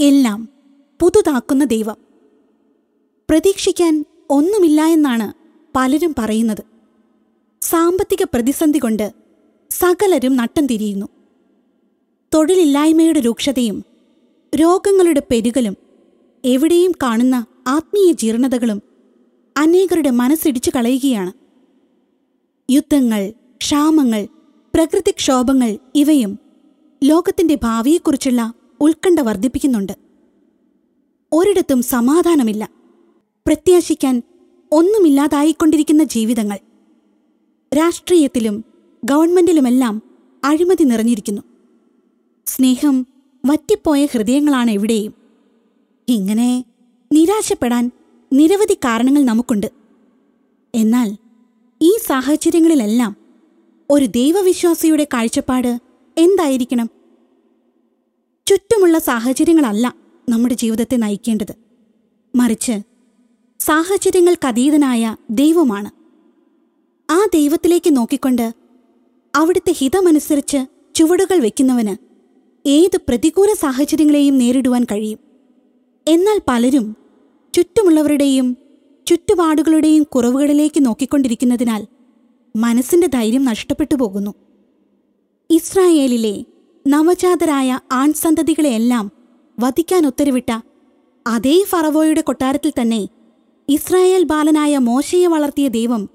എല്ലാം പുതുതാക്കുന്ന ദൈവം. പ്രതീക്ഷിക്കാൻ ഒന്നുമില്ല എന്നാണ് പലരും പറയുന്നത്. സാമ്പത്തിക പ്രതിസന്ധി കൊണ്ട് സകലരും നട്ടം തിരിയുന്നു. തൊഴിലില്ലായ്മയുടെ രൂക്ഷതയും രോഗങ്ങളുടെ പെരുകലും എവിടെയും കാണുന്ന ആത്മീയ ജീർണതകളും അനേകരുടെ മനസ്സിടിച്ചു കളയുകയാണ്. യുദ്ധങ്ങൾ ക്ഷാമങ്ങൾ പ്രകൃതിക്ഷോഭങ്ങൾ ഇവയും ലോകത്തിന്റെ ഭാവിയെക്കുറിച്ചുള്ള ഉത്കണ്ഠ വർദ്ധിപ്പിക്കുന്നുണ്ട്. ഒരിടത്തും സമാധാനമില്ല. പ്രത്യാശിക്കാൻ ഒന്നുമില്ലാതായിക്കൊണ്ടിരിക്കുന്ന ജീവിതങ്ങൾ. രാഷ്ട്രീയത്തിലും ഗവൺമെന്റിലുമെല്ലാം അഴിമതി നിറഞ്ഞിരിക്കുന്നു. സ്നേഹം വറ്റിപ്പോയ ഹൃദയങ്ങളാണ് എവിടെയും. ഇങ്ങനെ നിരാശപ്പെടാൻ നിരവധി കാരണങ്ങൾ നമുക്കുണ്ട്. എന്നാൽ ഈ സാഹചര്യങ്ങളിലെല്ലാം ഒരു ദൈവവിശ്വാസിയുടെ കാഴ്ചപ്പാട് എന്തായിരിക്കണം? ചുറ്റുമുള്ള സാഹചര്യങ്ങളല്ല നമ്മുടെ ജീവിതത്തെ നയിക്കേണ്ടത്. മറിച്ച് സാഹചര്യങ്ങൾക്കതീതനായ ദൈവമാണ്. ആ ദൈവത്തിലേക്ക് നോക്കിക്കൊണ്ട് അവിടുത്തെ ഹിതമനുസരിച്ച് ചുവടുകൾ വയ്ക്കുന്നവന് ഏത് പ്രതികൂല സാഹചര്യങ്ങളെയും നേരിടുവാൻ കഴിയും. എന്നാൽ പലരും ചുറ്റുമുള്ളവരുടെയും ചുറ്റുപാടുകളുടെയും കുറവുകളിലേക്ക് നോക്കിക്കൊണ്ടിരിക്കുന്നതിനാൽ മനസ്സിന്റെ ധൈര്യം നഷ്ടപ്പെട്ടു പോകുന്നു. ഇസ്രായേലിലെ നവജാതരായ ആൺസന്തതികളെയെല്ലാം വധിക്കാൻ ഉത്തരവിട്ട അതേ ഫറവോയുടെ കൊട്ടാരത്തിൽ തന്നെ ഇസ്രായേൽ ബാലനായ മോശയെ വളർത്തിയ ദൈവം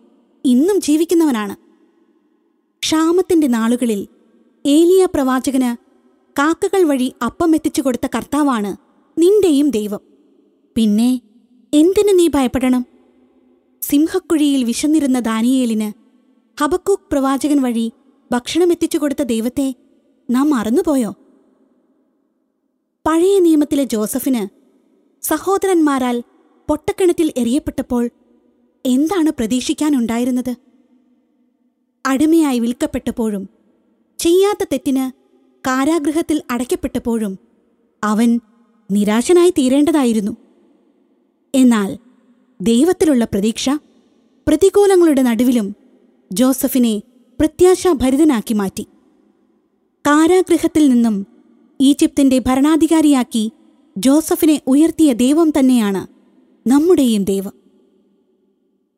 ഇന്നും ജീവിക്കുന്നവനാണ്. ക്ഷാമത്തിന്റെ നാളുകളിൽ ഏലിയ പ്രവാചകന് കാക്കകൾ വഴി അപ്പം എത്തിച്ചു കൊടുത്ത കർത്താവാണ് നിന്റെയും ദൈവം. പിന്നെ എന്തിന് നീ ഭയപ്പെടണം? സിംഹക്കുഴിയിൽ വിശന്നിരുന്ന ദാനിയേലിന് ഹബക്കൂക്ക് പ്രവാചകൻ വഴി ഭക്ഷണമെത്തിച്ചു കൊടുത്ത ദൈവത്തെ നാം മറന്നുപോയോ? പഴയ നിയമത്തിലെ ജോസഫിന് സഹോദരന്മാരാൽ പൊട്ടക്കിണറ്റിൽ എറിയപ്പെട്ടപ്പോൾ എന്താണ് പ്രതീക്ഷിക്കാനുണ്ടായിരുന്നത്? അടിമയായി വിൽക്കപ്പെട്ടപ്പോഴും ചെയ്യാത്ത തെറ്റിന് കാരാഗൃഹത്തിൽ അടയ്ക്കപ്പെട്ടപ്പോഴും അവൻ നിരാശനായി തീരേണ്ടതായിരുന്നു. എന്നാൽ ദൈവത്തിലുള്ള പ്രതീക്ഷ പ്രതികൂലങ്ങളുടെ നടുവിലും ജോസഫിനെ പ്രത്യാശാഭരിതനാക്കി മാറ്റി. കാരാഗൃഹത്തിൽ നിന്നും ഈജിപ്തിന്റെ ഭരണാധികാരിയാക്കി ജോസഫിനെ ഉയർത്തിയ ദൈവം തന്നെയാണ് നമ്മുടെയും ദൈവം.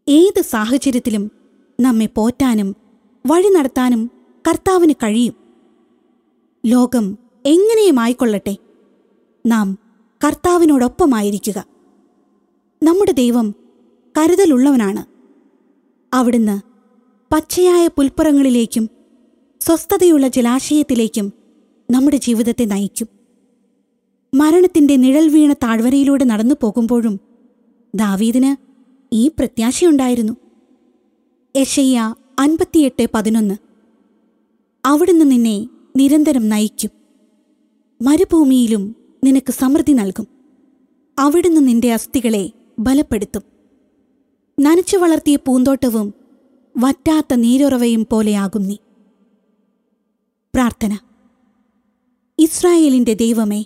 ഏത് സാഹചര്യത്തിലും നമ്മെ പോറ്റാനും വഴി നടത്താനും കർത്താവിന് കഴിയും. ലോകം എങ്ങനെയുമായിക്കൊള്ളട്ടെ നാം കർത്താവിനോടൊപ്പമായിരിക്കുക. നമ്മുടെ ദൈവം കരുതലുള്ളവനാണ്. അവിടുന്ന് പച്ചയായ പുൽപ്പുറങ്ങളിലേക്കും സ്വസ്ഥതയുള്ള ജലാശയത്തിലേക്കും നമ്മുടെ ജീവിതത്തെ നയിക്കും. മരണത്തിന്റെ നിഴൽ വീണ താഴ്വരയിലൂടെ നടന്നു പോകുമ്പോഴും ദാവീദിന് ഈ പ്രത്യാശയുണ്ടായിരുന്നു. യശയ്യ അൻപത്തിയെട്ട് പതിനൊന്ന്. അവിടുന്ന് നിന്നെ നിരന്തരം നയിക്കും. മരുഭൂമിയിലും നിനക്ക് സമൃദ്ധി നൽകും. അവിടുന്ന് നിന്റെ അസ്ഥികളെ ബലപ്പെടുത്തും. നനച്ചു വളർത്തിയ പൂന്തോട്ടവും വറ്റാത്ത നീരുറവയും പോലെയാകും നീ. പ്രാർത്ഥന. ഇസ്രായേലിന്റെ ദൈവമേ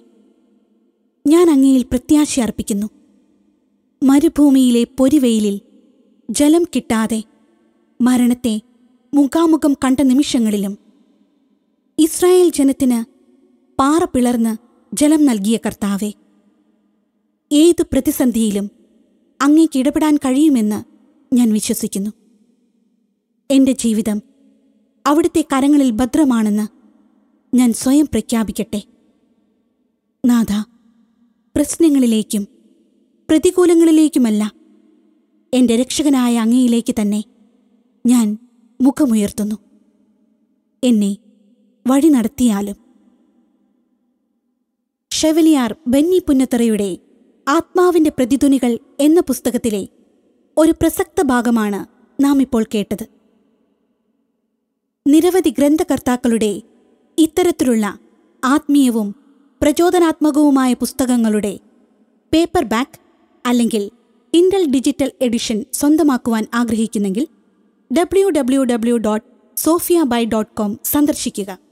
ഞാൻ അങ്ങയിൽ പ്രത്യാശ അർപ്പിക്കുന്നു. മരുഭൂമിയിലെ പൊരിവെയിലിൽ ജലം കിട്ടാതെ മരണത്തെ മുഖാമുഖം കണ്ട നിമിഷങ്ങളിലും ഇസ്രായേൽ ജനത്തിന് പാറ പിളർന്ന് ജലം നൽകിയ കർത്താവെ ഏതു പ്രതിസന്ധിയിലും അങ്ങേക്ക് ഇടപെടാൻ കഴിയുമെന്ന് ഞാൻ വിശ്വസിക്കുന്നു. എന്റെ ജീവിതം അവിടുത്തെ കരങ്ങളിൽ ഭദ്രമാണെന്ന് ഞാൻ സ്വയം പ്രഖ്യാപിക്കട്ടെ. നാഥ പ്രശ്നങ്ങളിലേക്കും പ്രതികൂലങ്ങളിലേക്കുമല്ല. എന്റെ രക്ഷകനായ അങ്ങയിലേക്ക് തന്നെ ഞാൻ മുഖമുയർത്തുന്നു. എന്നെ വഴി നടത്തിയാലും. ഷെവലിയാർ ബെന്നി പുന്നത്തറയുടെ ആത്മാവിന്റെ പ്രതിധ്വനികൾ എന്ന പുസ്തകത്തിലെ ഒരു പ്രസക്ത ഭാഗമാണ് നാം ഇപ്പോൾ കേട്ടത്. നിരവധി ഗ്രന്ഥകർത്താക്കളുടെ ഇത്തരത്തിലുള്ള ആത്മീയവും പ്രചോദനാത്മകവുമായ പുസ്തകങ്ങളുടെ പേപ്പർ ബാക്ക് അല്ലെങ്കിൽ ഇൻഡൽ ഡിജിറ്റൽ എഡിഷൻ സ്വന്തമാക്കുവാൻ ആഗ്രഹിക്കുന്നെങ്കിൽ W W W dot Sophia by dot com സന്ദർശിക്കുക.